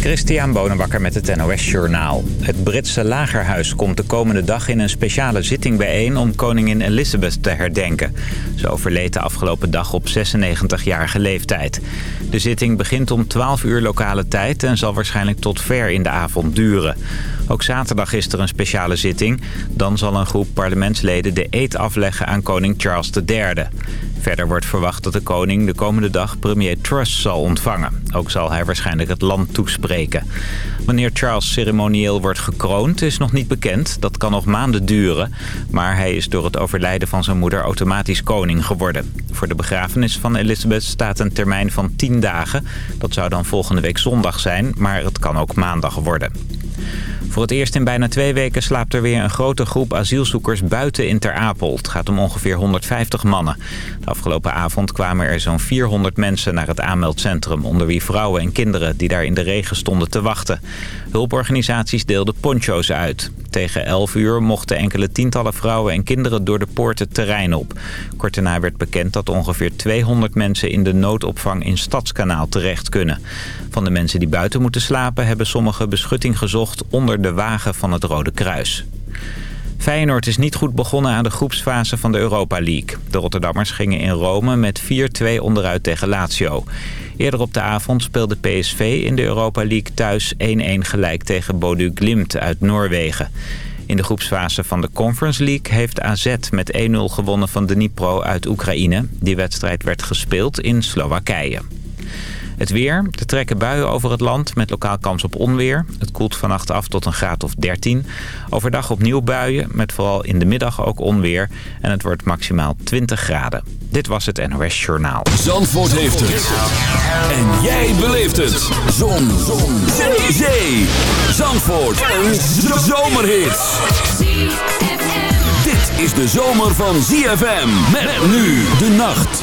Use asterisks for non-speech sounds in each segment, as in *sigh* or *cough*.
Christian Bonenbakker met het NOS Journaal. Het Britse lagerhuis komt de komende dag in een speciale zitting bijeen... om koningin Elizabeth te herdenken. Ze overleed de afgelopen dag op 96-jarige leeftijd. De zitting begint om 12 uur lokale tijd... en zal waarschijnlijk tot ver in de avond duren. Ook zaterdag is er een speciale zitting. Dan zal een groep parlementsleden de eed afleggen aan koning Charles III. Verder wordt verwacht dat de koning de komende dag premier Truss zal ontvangen. Ook zal hij waarschijnlijk het land toespreken. Wanneer Charles ceremonieel wordt gekroond is nog niet bekend. Dat kan nog maanden duren. Maar hij is door het overlijden van zijn moeder automatisch koning geworden. Voor de begrafenis van Elizabeth staat een termijn van 10 dagen. Dat zou dan volgende week zondag zijn, maar het kan ook maandag worden. Voor het eerst in bijna twee weken slaapt er weer een grote groep asielzoekers buiten in Ter Apel. Het gaat om ongeveer 150 mannen. De afgelopen avond kwamen er zo'n 400 mensen naar het aanmeldcentrum... onder wie vrouwen en kinderen die daar in de regen stonden te wachten. Hulporganisaties deelden poncho's uit. Tegen 11 uur mochten enkele tientallen vrouwen en kinderen door de poorten terrein op. Kort daarna werd bekend dat ongeveer 200 mensen in de noodopvang in Stadskanaal terecht kunnen. Van de mensen die buiten moeten slapen hebben sommigen beschutting gezocht onder de wagen van het Rode Kruis. Feyenoord is niet goed begonnen aan de groepsfase van de Europa League. De Rotterdammers gingen in Rome met 4-2 onderuit tegen Lazio. Eerder op de avond speelde PSV in de Europa League thuis 1-1 gelijk tegen Bodu Glimt uit Noorwegen. In de groepsfase van de Conference League heeft AZ met 1-0 gewonnen van Dnipro uit Oekraïne. Die wedstrijd werd gespeeld in Slowakije. Het weer. Er trekken buien over het land met lokaal kans op onweer. Het koelt vannacht af tot een graad of 13. Overdag opnieuw buien met vooral in de middag ook onweer. En het wordt maximaal 20 graden. Dit was het NOS Journaal. Zandvoort heeft het. En jij beleeft het. Zon. Zon. Zee. Zee. Zandvoort. Een zomerhit. Dit is de zomer van ZFM. Met nu de nacht.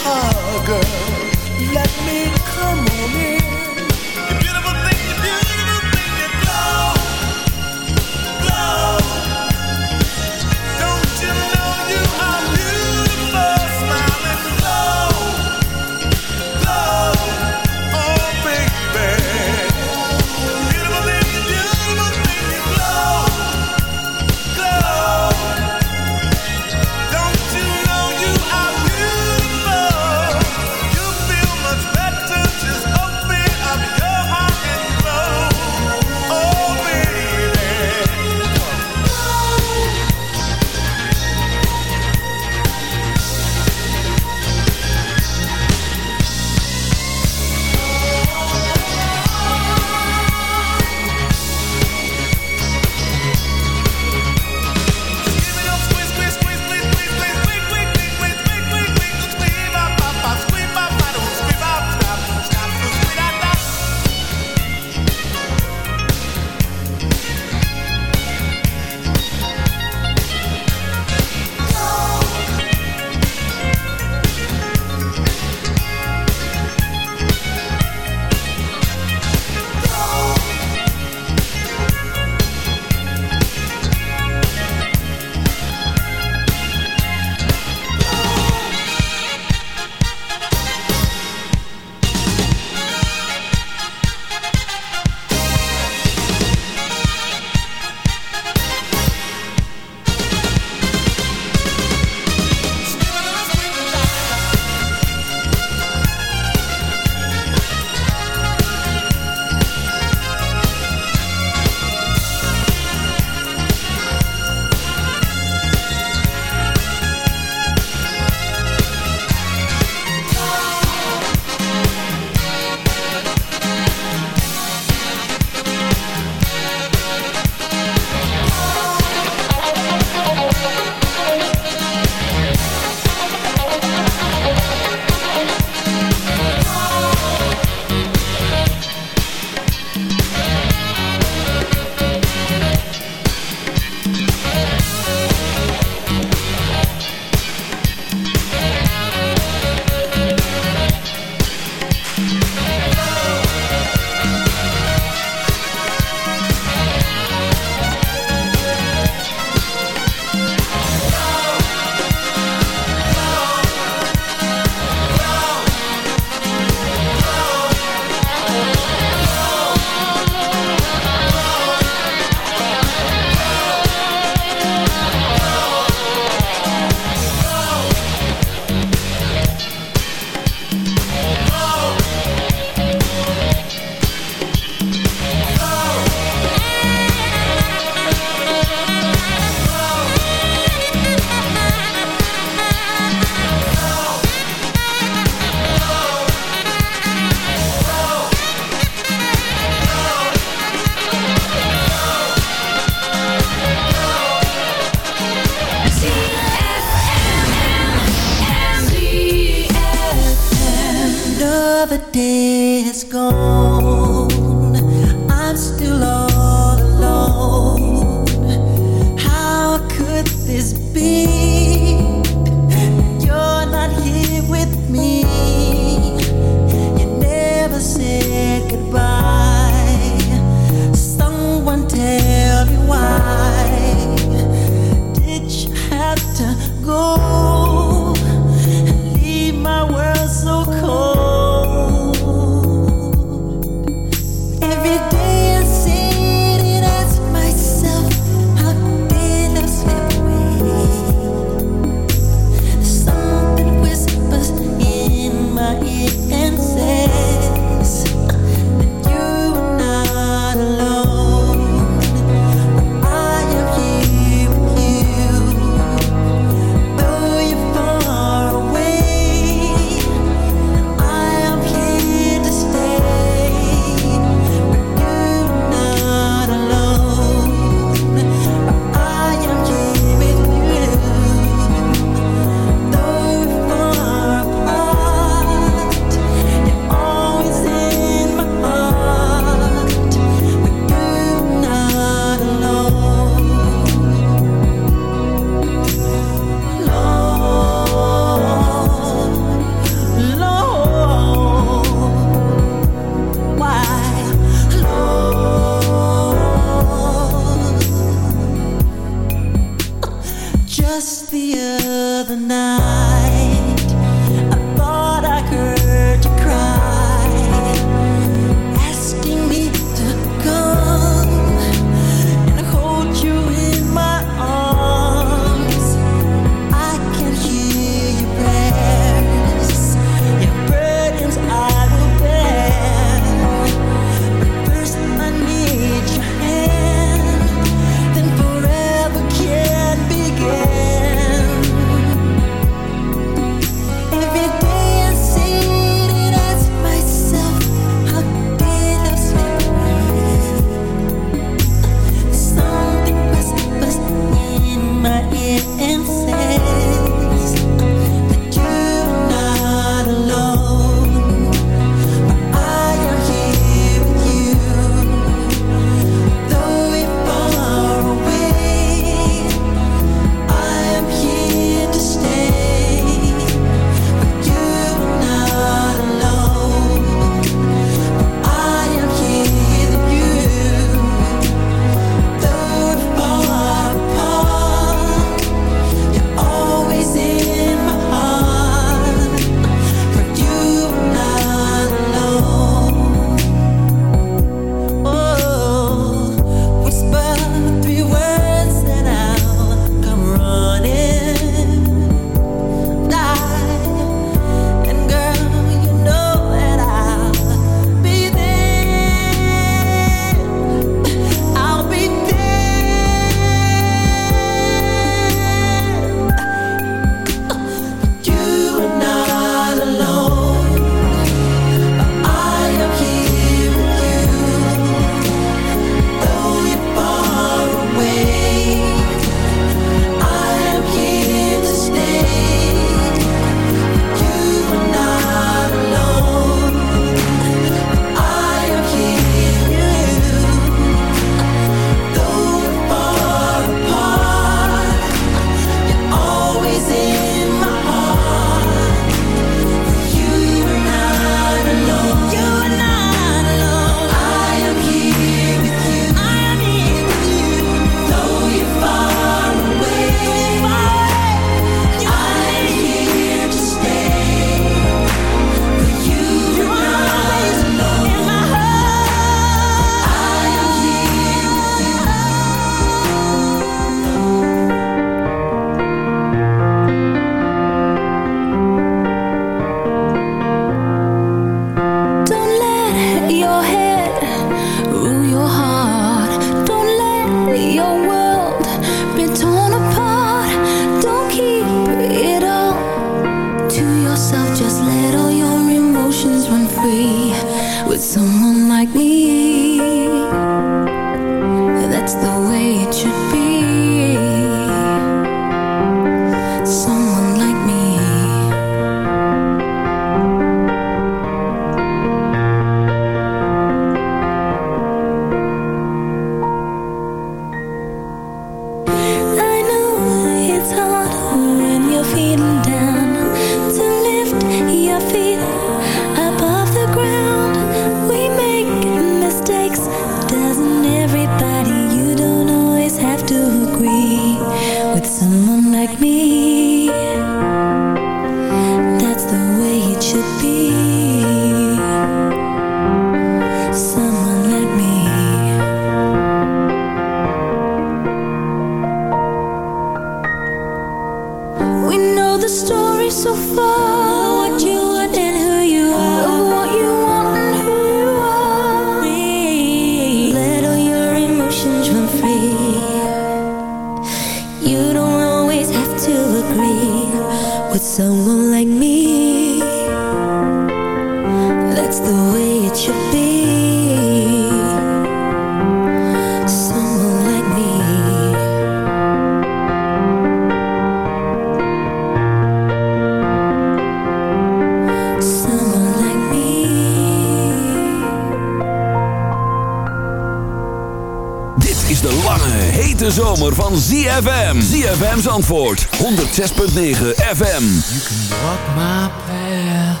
ZFM. ZFM's antwoord. 106.9 FM. You can walk my path.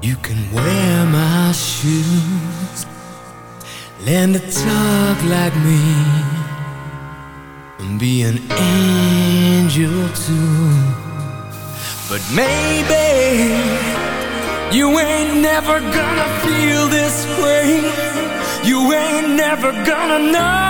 You can wear my shoes. Learn to talk like me. And be an angel too. But maybe you ain't never gonna feel this way. You ain't never gonna know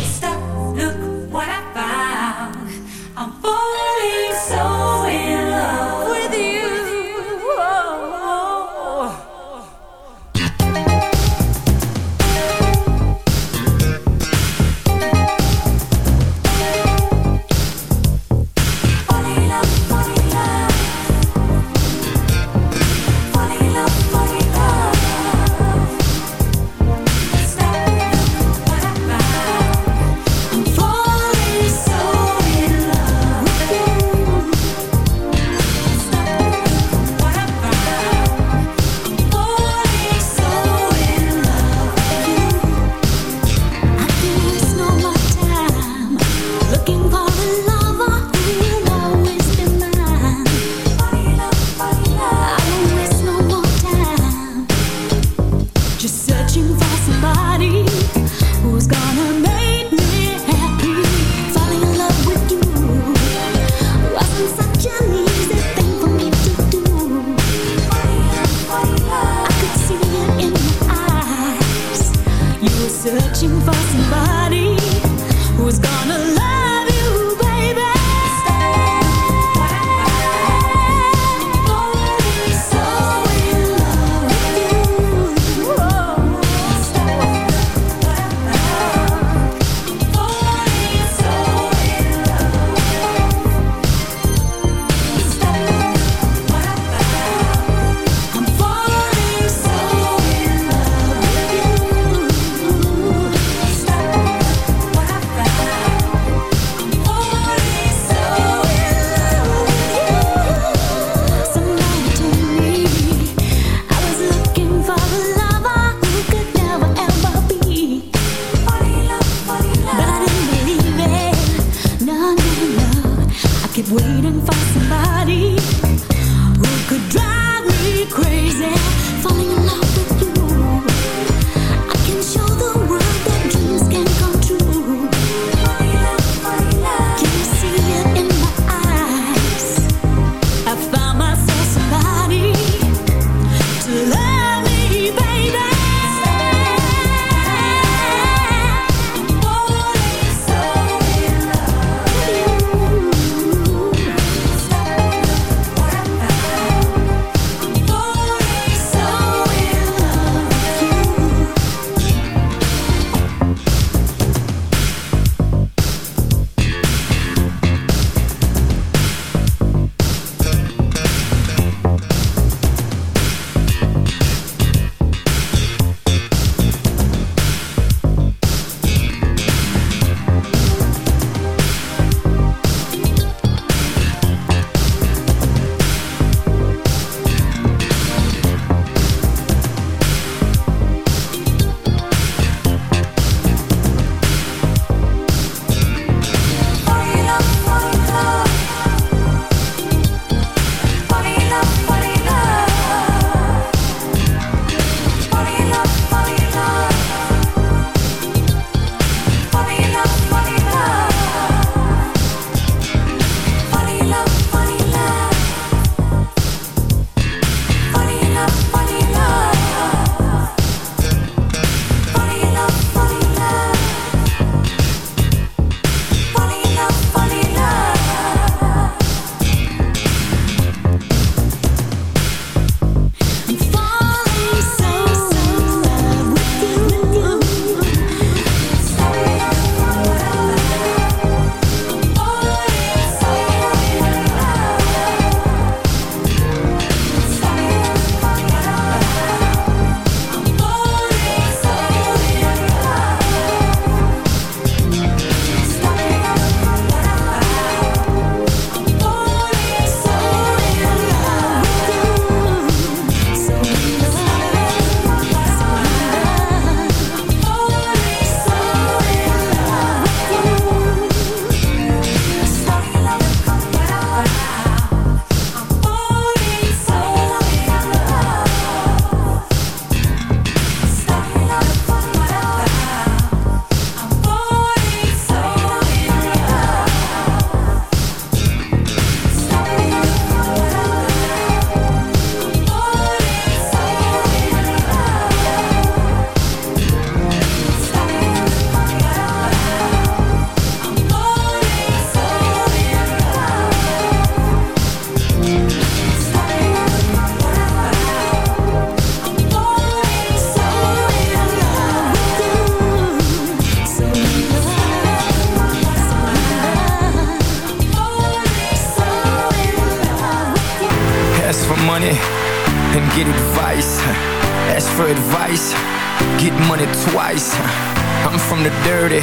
The dirty,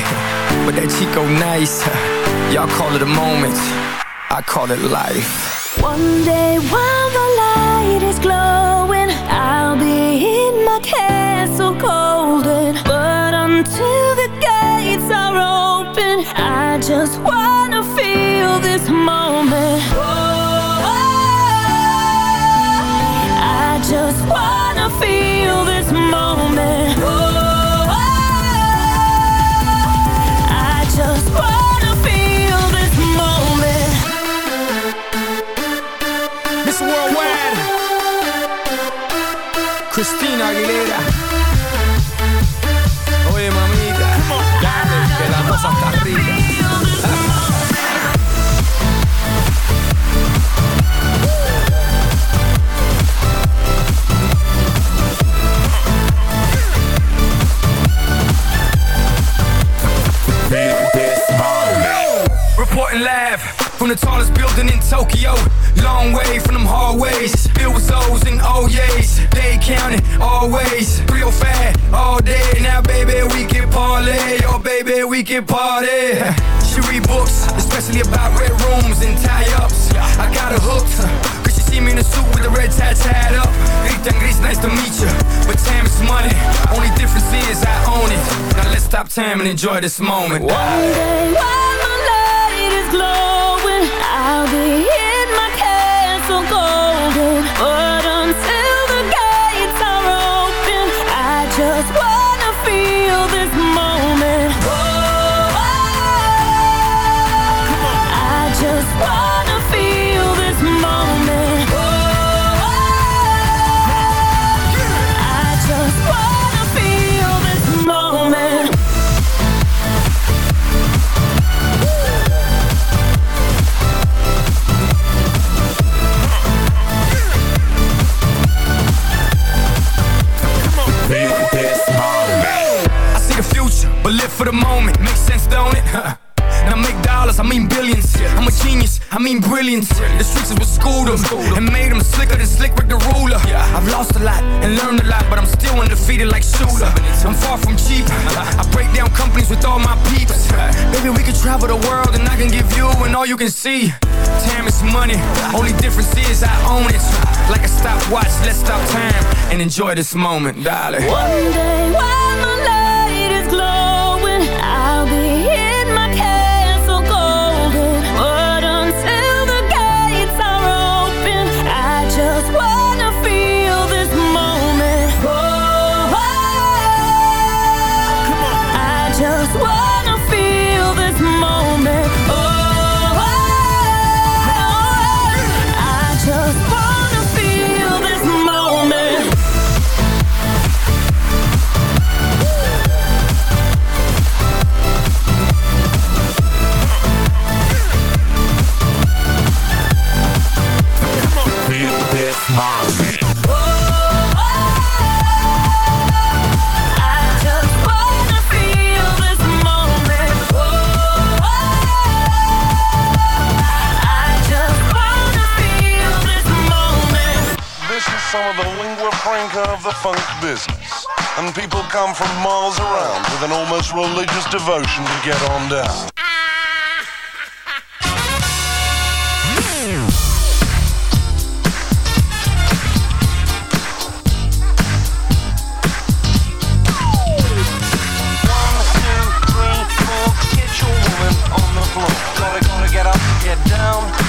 but that Chico nice. Y'all call it a moment, I call it life. One day while the light is glowing, Christina Aguilera. Oye, mamita, dale, que la cosa está rica. Reporting live from the tallest building in Tokyo. Long way from them hallways. Filled with O's and oh O's. They counting always. Real fat all day. Now, baby, we can parlay. Oh, baby, we can party. *laughs* She read books, especially about red rooms and tie ups. I got her hooked. Cause she see me in a suit with the red tie tied up. Rita Gris, nice to meet you. But time is money. Only difference is I own it. Now let's stop time and enjoy this moment. One day while the light is glowing, I'll be in castle golden. But until can see. Time is money, only difference is I own it. Like a stopwatch, let's stop time and enjoy this moment, darling. One day of the funk business. And people come from miles around with an almost religious devotion to get on some strange folk get on the floor. Sorry to get up get down.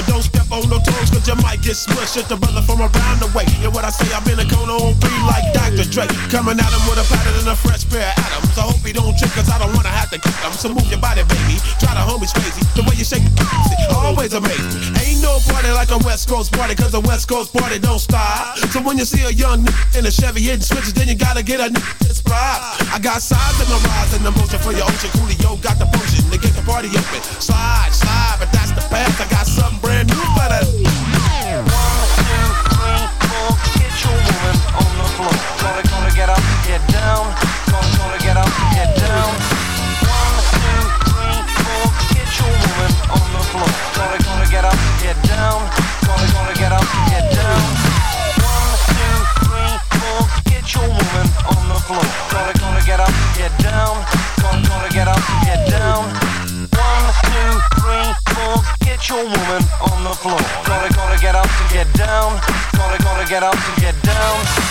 But don't step on no toes, cause you might get smushed. It's the brother from around the way. And what I say, I'm in a cone on three like Dr. Dre. Coming at him with a pattern and a fresh pair of atoms. I hope he don't trip, cause I don't wanna have to kick him. So move your body, baby. Try the homies crazy. The way you shake it, always amazing. Ain't no party like a West Coast party, cause a West Coast party don't stop. So when you see a young nigga in a Chevy hitting switches, then you gotta get a nigga inspired. I got size in my rise and emotion for your ocean. Coolio got the potion get the party open. Slide, slide, but that's the path. I got something brand new for that. One, two, three, four, get your woman on the floor. Gotta, gotta get up, get down. Gotta, gotta get up, get down. One, two, three, four, get your woman on the floor. Gotta, gotta get up, get down. Gotta, gotta get up, get down. One, two, three, four, get your woman on the floor. Gotta, gotta get up, get down. Gotta, gotta get up, get down. Your woman on the floor. Gotta, gotta get up to get down. Gotta, gotta get up to get down.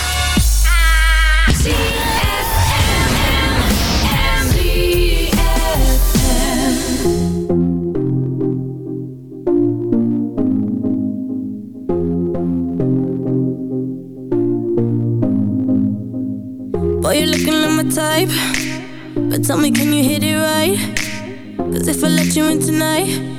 Boy, you're looking like my type. But tell me, can you hit it right? Cause if I let you in tonight,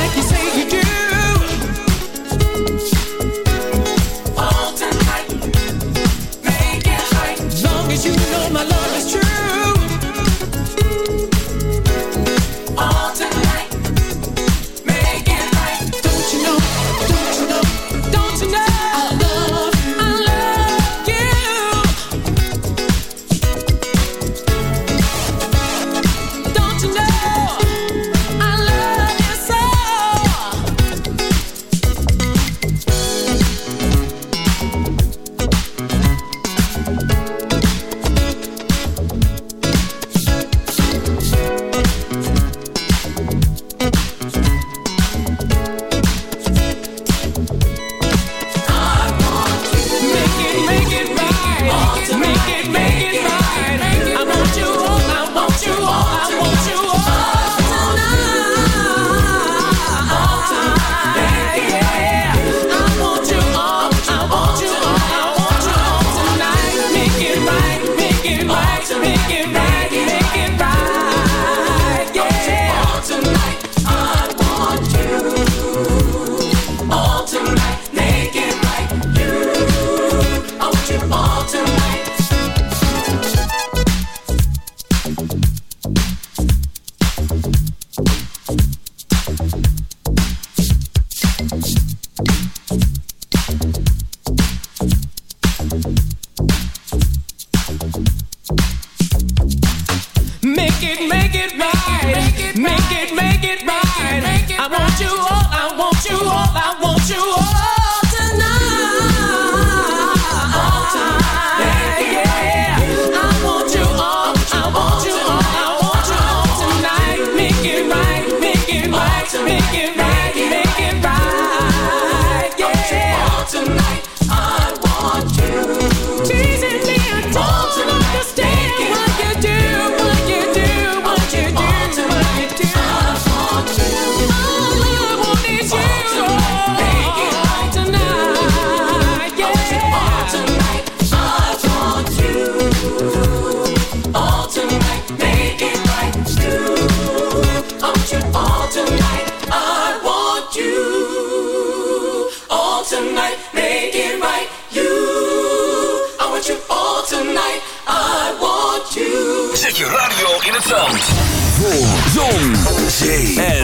like you say you do.